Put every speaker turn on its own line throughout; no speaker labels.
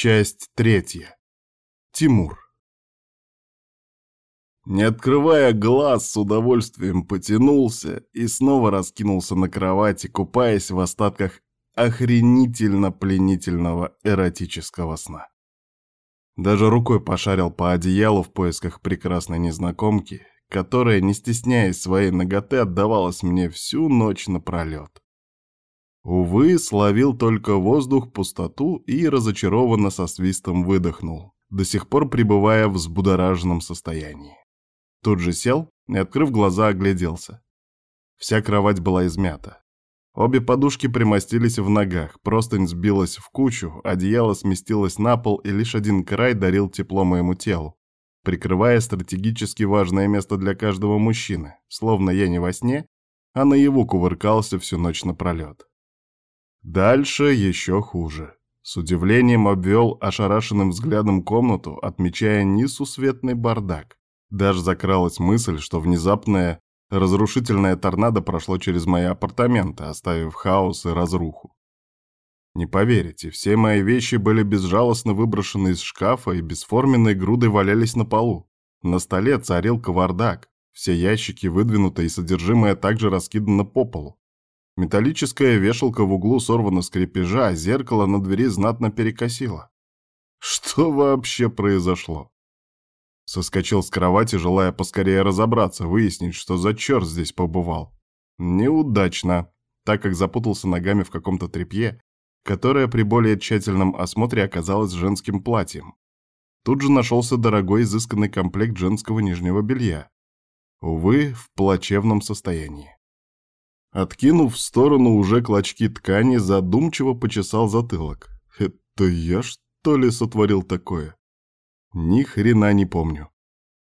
Часть третья. Тимур. Не открывая глаз, с удовольствием потянулся и снова раскинулся на кровати, купаясь в остатках охренительно-пленительного эротического сна. Даже рукой пошарил по одеялу в поисках прекрасной незнакомки, которая, не стесняясь своей ноготы, отдавалась мне всю ночь напролет. Увы, словил только воздух, пустоту и разочарованно со свистом выдохнул, до сих пор пребывая в взбудораженном состоянии. Тут же сел и, открыв глаза, огляделся. Вся кровать была измята. Обе подушки примостились в ногах, простынь сбилась в кучу, одеяло сместилось на пол, и лишь один край дарил тепло моему телу, прикрывая стратегически важное место для каждого мужчины, словно я не во сне, а наяву кувыркался всю ночь напролет. Дальше еще хуже. С удивлением обвел ошарашенным взглядом комнату, отмечая несусветный бардак. Даже закралась мысль, что внезапное разрушительное торнадо прошло через мои апартаменты, оставив хаос и разруху. Не поверите, все мои вещи были безжалостно выброшены из шкафа и бесформенной грудой валялись на полу. На столе царил кавардак, все ящики выдвинуты и содержимое также раскидано по полу. Металлическая вешалка в углу сорвана с крепежа, а зеркало на двери знатно перекосило. Что вообще произошло? Соскочил с кровати, желая поскорее разобраться, выяснить, что за черт здесь побывал. Неудачно, так как запутался ногами в каком-то тряпье, которое при более тщательном осмотре оказалось женским платьем. Тут же нашелся дорогой изысканный комплект женского нижнего белья. Увы, в плачевном состоянии. Откинув в сторону уже клочки ткани, задумчиво почесал затылок. Это я, что ли, сотворил такое? Ни хрена не помню.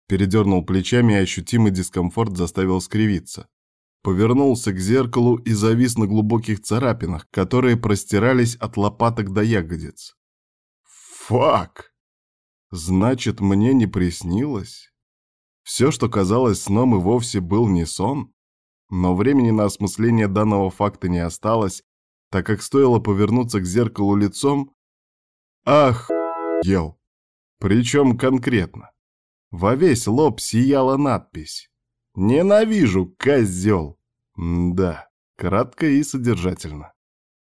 Передернул плечами, и ощутимый дискомфорт заставил скривиться. Повернулся к зеркалу и завис на глубоких царапинах, которые простирались от лопаток до ягодиц. Фак! Значит, мне не приснилось? Все, что казалось сном, и вовсе был не сон? Но времени на осмысление данного факта не осталось, так как стоило повернуться к зеркалу лицом... Ах, ел! Причем конкретно. Во весь лоб сияла надпись. «Ненавижу, козел!» М да, кратко и содержательно.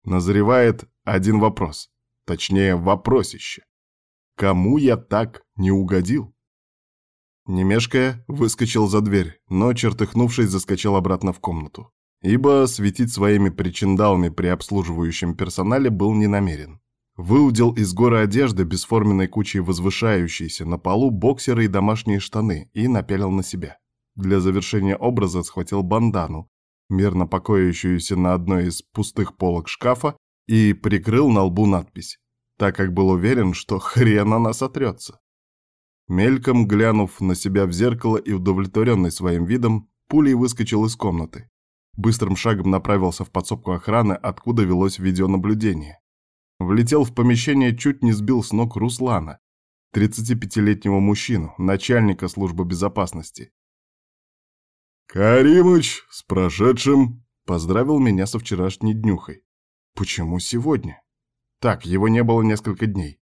Назревает один вопрос. Точнее, вопросище. Кому я так не угодил? Не мешкая, выскочил за дверь, но, чертыхнувшись, заскочил обратно в комнату. Ибо светить своими причиндалами при обслуживающем персонале был не намерен. Выудил из горы одежды бесформенной кучей возвышающейся на полу боксеры и домашние штаны и напялил на себя. Для завершения образа схватил бандану, мирно покоящуюся на одной из пустых полок шкафа, и прикрыл на лбу надпись, так как был уверен, что хрен она сотрется. Мельком глянув на себя в зеркало и удовлетворенный своим видом, пулей выскочил из комнаты. Быстрым шагом направился в подсобку охраны, откуда велось видеонаблюдение. Влетел в помещение, чуть не сбил с ног Руслана, 35-летнего мужчину, начальника службы безопасности. «Каримыч, с прошедшим!» Поздравил меня со вчерашней днюхой. «Почему сегодня?» Так, его не было несколько дней.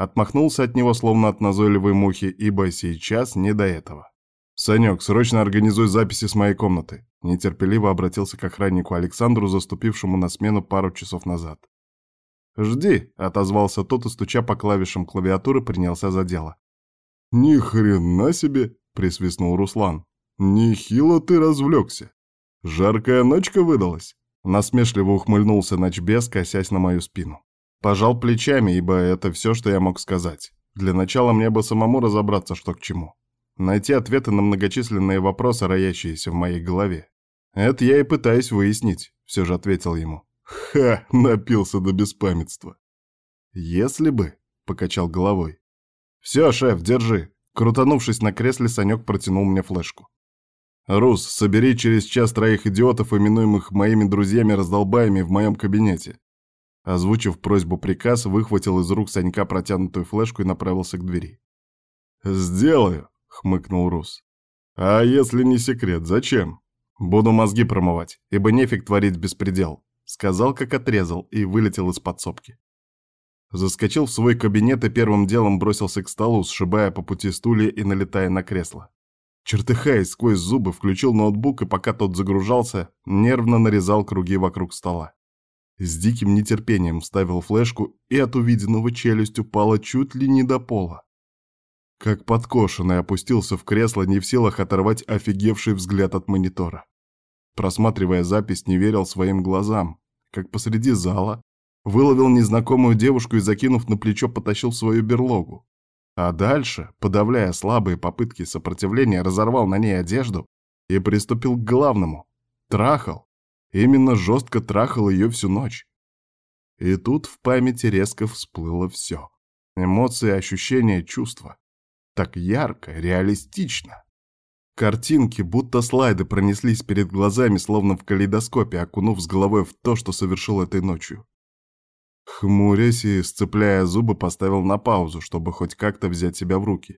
Отмахнулся от него, словно от назойливой мухи, ибо сейчас не до этого. «Санек, срочно организуй записи с моей комнаты», нетерпеливо обратился к охраннику Александру, заступившему на смену пару часов назад. «Жди», — отозвался тот и, стуча по клавишам клавиатуры, принялся за дело. «Ни хрена себе!» — присвистнул Руслан. «Нехило ты развлекся. Жаркая ночка выдалась?» Насмешливо ухмыльнулся ночбес, косясь на мою спину. Пожал плечами, ибо это все, что я мог сказать. Для начала мне бы самому разобраться, что к чему. Найти ответы на многочисленные вопросы, роящиеся в моей голове. Это я и пытаюсь выяснить, все же ответил ему. Ха, напился до беспамятства. Если бы, покачал головой. Все, шеф, держи. Крутанувшись на кресле, Санек протянул мне флешку. «Рус, собери через час троих идиотов, именуемых моими друзьями-раздолбаями, в моем кабинете». Озвучив просьбу приказ, выхватил из рук Санька протянутую флешку и направился к двери. «Сделаю», — хмыкнул Рус. «А если не секрет, зачем? Буду мозги промывать, ибо нефиг творить беспредел. Сказал, как отрезал, и вылетел из подсобки. Заскочил в свой кабинет и первым делом бросился к столу, сшибая по пути стулья и налетая на кресло. Чертыхаясь сквозь зубы, включил ноутбук и пока тот загружался, нервно нарезал круги вокруг стола. С диким нетерпением вставил флешку, и от увиденного челюсть упала чуть ли не до пола. Как подкошенный опустился в кресло, не в силах оторвать офигевший взгляд от монитора. Просматривая запись, не верил своим глазам, как посреди зала выловил незнакомую девушку и, закинув на плечо, потащил в свою берлогу. А дальше, подавляя слабые попытки сопротивления, разорвал на ней одежду и приступил к главному. Трахал. Именно жестко трахал ее всю ночь. И тут в памяти резко всплыло все. Эмоции, ощущения, чувства. Так ярко, реалистично. Картинки, будто слайды, пронеслись перед глазами, словно в калейдоскопе, окунув с головой в то, что совершил этой ночью. Хмурясь и сцепляя зубы, поставил на паузу, чтобы хоть как-то взять себя в руки.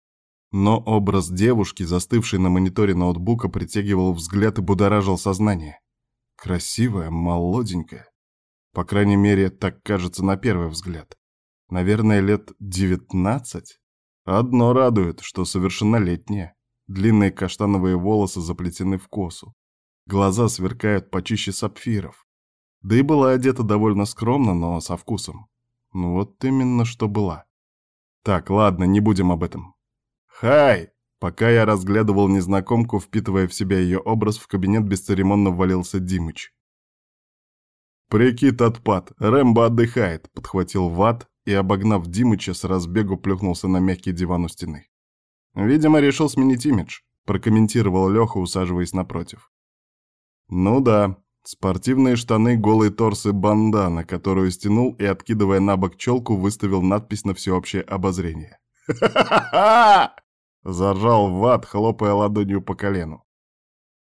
Но образ девушки, застывшей на мониторе ноутбука, притягивал взгляд и будоражил сознание. Красивая, молоденькая. По крайней мере, так кажется на первый взгляд. Наверное, лет девятнадцать. Одно радует, что совершеннолетняя. Длинные каштановые волосы заплетены в косу. Глаза сверкают почище сапфиров. Да и была одета довольно скромно, но со вкусом. Ну вот именно что была. Так, ладно, не будем об этом. «Хай!» Пока я разглядывал незнакомку, впитывая в себя ее образ, в кабинет бесцеремонно ввалился Димыч. «Прикид отпад, Рэмбо отдыхает», — подхватил Ват и, обогнав Димыча, с разбегу плюхнулся на мягкий диван у стены. «Видимо, решил сменить имидж», — прокомментировал Леха, усаживаясь напротив. «Ну да, Спортивные штаны, голый торс и бандана, которую стянул и, откидывая на бок челку, выставил надпись на всеобщее обозрение. «Ха-ха-ха!» — заржал Ват, хлопая ладонью по колену.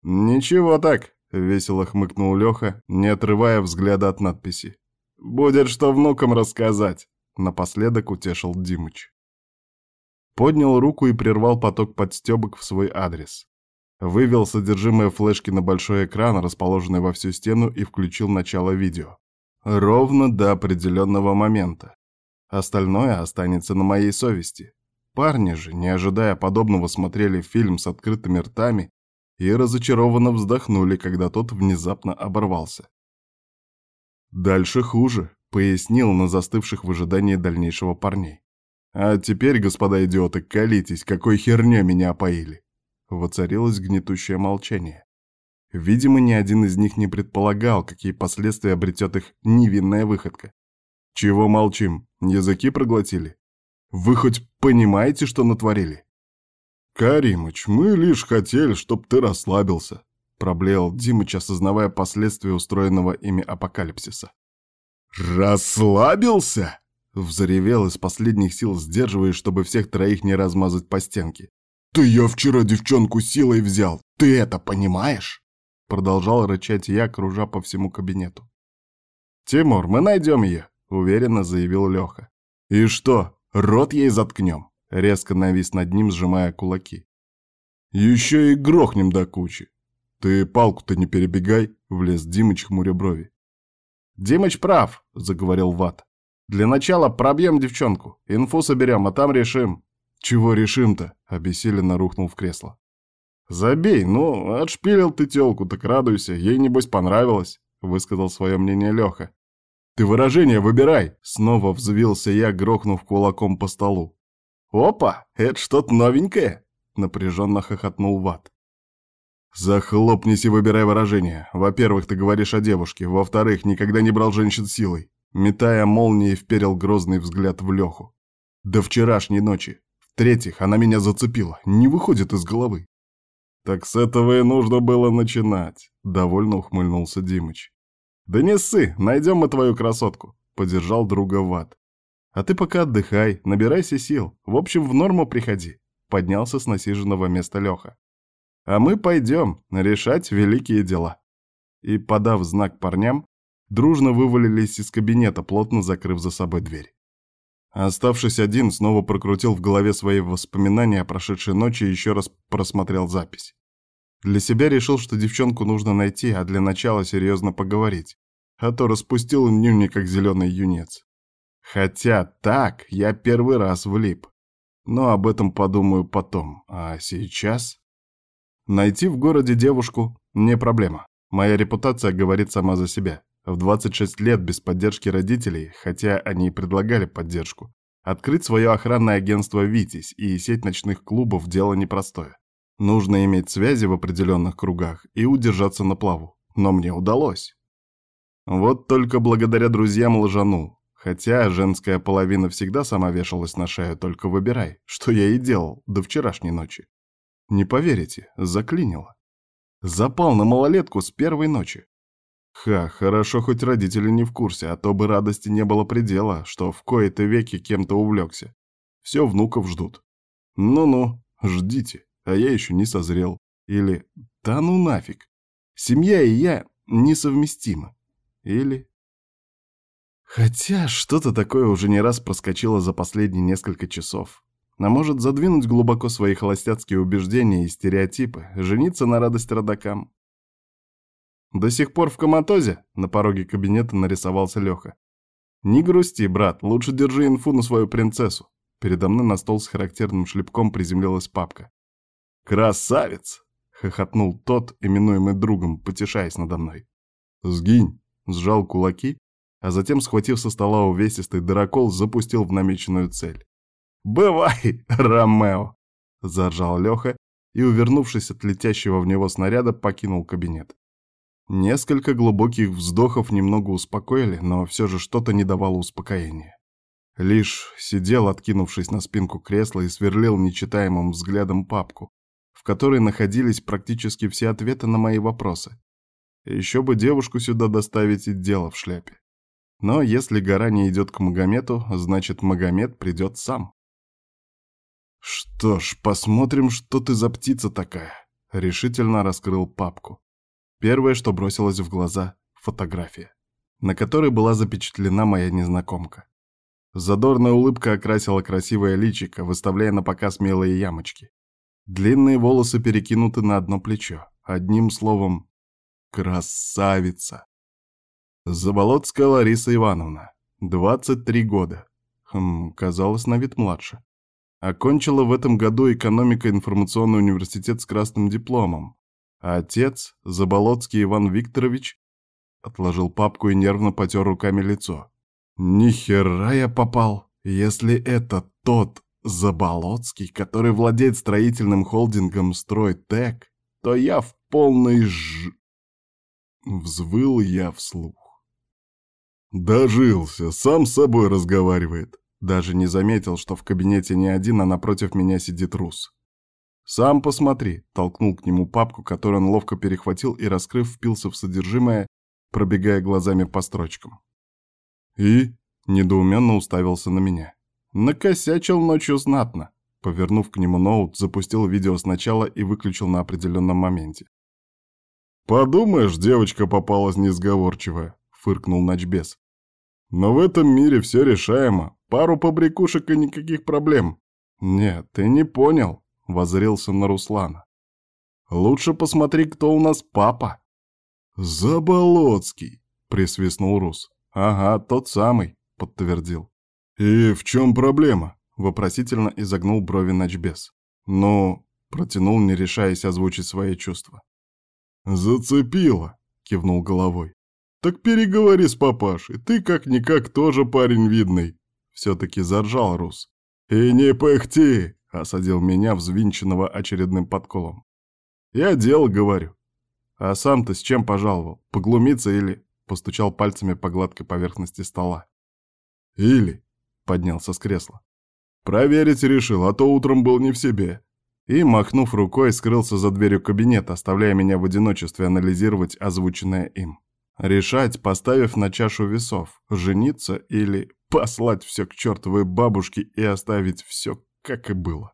«Ничего так», — весело хмыкнул Леха, не отрывая взгляда от надписи. «Будет что внукам рассказать», — напоследок утешил Димыч. Поднял руку и прервал поток подстебок в свой адрес. Вывел содержимое флешки на большой экран, расположенный во всю стену, и включил начало видео. Ровно до определенного момента. Остальное останется на моей совести. Парни же, не ожидая подобного, смотрели фильм с открытыми ртами и разочарованно вздохнули, когда тот внезапно оборвался. «Дальше хуже», — пояснил на застывших в ожидании дальнейшего парней. «А теперь, господа идиоты, колитесь, какой херня меня опоили!» Воцарилось гнетущее молчание. Видимо, ни один из них не предполагал, какие последствия обретет их невинная выходка. Чего молчим? Языки проглотили? Вы хоть понимаете, что натворили? Каримыч, мы лишь хотели, чтоб ты расслабился, проблеял Димыч, осознавая последствия устроенного ими апокалипсиса. «Расслабился?» — взревел из последних сил, сдерживаясь, чтобы всех троих не размазать по стенке. «Ты я вчера девчонку силой взял, ты это понимаешь?» Продолжал рычать я, кружа по всему кабинету. «Тимур, мы найдем ее», — уверенно заявил Леха. «И что, рот ей заткнем?» — резко навис над ним, сжимая кулаки. «Еще и грохнем до кучи. Ты палку-то не перебегай», — влез Димыч хмуря брови. «Димыч прав», — заговорил Ват. «Для начала пробьем девчонку, инфу соберем, а там решим». «Чего решим-то?» — обессиленно рухнул в кресло. «Забей, ну, отшпилил ты тёлку, так радуйся, ей, небось, понравилось», — высказал свое мнение Леха. «Ты выражение выбирай!» — снова взвился я, грохнув кулаком по столу. «Опа, это что-то новенькое!» — напряженно хохотнул Ват. «Захлопнись и выбирай выражение. Во-первых, ты говоришь о девушке. Во-вторых, никогда не брал женщин силой». Метая молнией, вперил грозный взгляд в Леху. «До вчерашней ночи. В-третьих, она меня зацепила, не выходит из головы. Так с этого и нужно было начинать, довольно ухмыльнулся Димыч. Да не ссы, найдем мы твою красотку, поддержал друга Ват. А ты пока отдыхай, набирайся сил. В общем, в норму приходи, поднялся с насиженного места Леха. А мы пойдем решать великие дела. И, подав знак парням, дружно вывалились из кабинета, плотно закрыв за собой дверь. Оставшись один, снова прокрутил в голове свои воспоминания о прошедшей ночи и еще раз просмотрел запись. Для себя решил, что девчонку нужно найти, а для начала серьезно поговорить. А то распустил нюни, как зеленый юнец. Хотя так я первый раз влип. Но об этом подумаю потом. А сейчас... Найти в городе девушку не проблема. Моя репутация говорит сама за себя. В 26 лет без поддержки родителей, хотя они и предлагали поддержку, открыть свое охранное агентство «Витязь» и сеть ночных клубов – дело непростое. Нужно иметь связи в определенных кругах и удержаться на плаву. Но мне удалось. Вот только благодаря друзьям лжанул. Хотя женская половина всегда сама вешалась на шею, только выбирай, что я и делал до вчерашней ночи. Не поверите, заклинило. Запал на малолетку с первой ночи. Ха, хорошо, хоть родители не в курсе, а то бы радости не было предела, что в кои-то веки кем-то увлекся. Все внуков ждут. Ну-ну, ждите, а я еще не созрел. Или да ну нафиг. Семья и я несовместимы. Или... Хотя что-то такое уже не раз проскочило за последние несколько часов. А может задвинуть глубоко свои холостяцкие убеждения и стереотипы, жениться на радость родакам. До сих пор в коматозе на пороге кабинета нарисовался Леха. Не грусти, брат, лучше держи инфу на свою принцессу. Передо мной на стол с характерным шлепком приземлилась папка. «Красавец!» — хохотнул тот, именуемый другом, потешаясь надо мной. «Сгинь!» — сжал кулаки, а затем, схватив со стола увесистый дырокол, запустил в намеченную цель. «Бывай, Ромео!» — заржал Леха и, увернувшись от летящего в него снаряда, покинул кабинет. Несколько глубоких вздохов немного успокоили, но все же что-то не давало успокоения. Лишь сидел, откинувшись на спинку кресла, и сверлил нечитаемым взглядом папку, которой находились практически все ответы на мои вопросы. Еще бы девушку сюда доставить и дело в шляпе. Но если гора не идет к Магомету, значит Магомед придет сам. «Что ж, посмотрим, что ты за птица такая», — решительно раскрыл папку. Первое, что бросилось в глаза — фотография, на которой была запечатлена моя незнакомка. Задорная улыбка окрасила красивое личико, выставляя на показ милые ямочки. Длинные волосы перекинуты на одно плечо. Одним словом, красавица. Заболотская Лариса Ивановна, 23 года. Хм, казалось, на вид младше. Окончила в этом году экономико-информационный университет с красным дипломом, а отец, Заболоцкий Иван Викторович, отложил папку и нервно потер руками лицо. Ни хера я попал, если это тот Заболоцкий, который владеет строительным холдингом «Стройтэк», то я в полной ж... Взвыл я вслух. Дожился, сам с собой разговаривает. Даже не заметил, что в кабинете не один, а напротив меня сидит Рус. «Сам посмотри», — толкнул к нему папку, которую он ловко перехватил и, раскрыв, впился в содержимое, пробегая глазами по строчкам. И недоуменно уставился на меня. Накосячил ночью знатно. Повернув к нему ноут, запустил видео сначала и выключил на определенном моменте. «Подумаешь, девочка попалась несговорчивая», — фыркнул Ночбес. «Но в этом мире все решаемо. Пару побрякушек и никаких проблем». «Нет, ты не понял», — воззрелся на Руслана. «Лучше посмотри, кто у нас папа». «Заболоцкий», — присвистнул Рус. «Ага, тот самый», — подтвердил. «И в чем проблема?» — вопросительно изогнул брови Ночбес. «Ну...» — протянул, не решаясь озвучить свои чувства. «Зацепило», — кивнул головой. «Так переговори с папашей, ты как-никак тоже парень видный». Все-таки заржал Рус. «И не пыхти!» — осадил меня, взвинченного очередным подколом. «Я дело говорю. А сам-то с чем пожаловал? Поглумиться или...» — постучал пальцами по гладкой поверхности стола. «Или...» — поднялся с кресла. «Проверить решил, а то утром был не в себе». И, махнув рукой, скрылся за дверью кабинета, оставляя меня в одиночестве анализировать озвученное им. Решать, поставив на чашу весов, жениться или послать все к чертовой бабушке и оставить все как и было.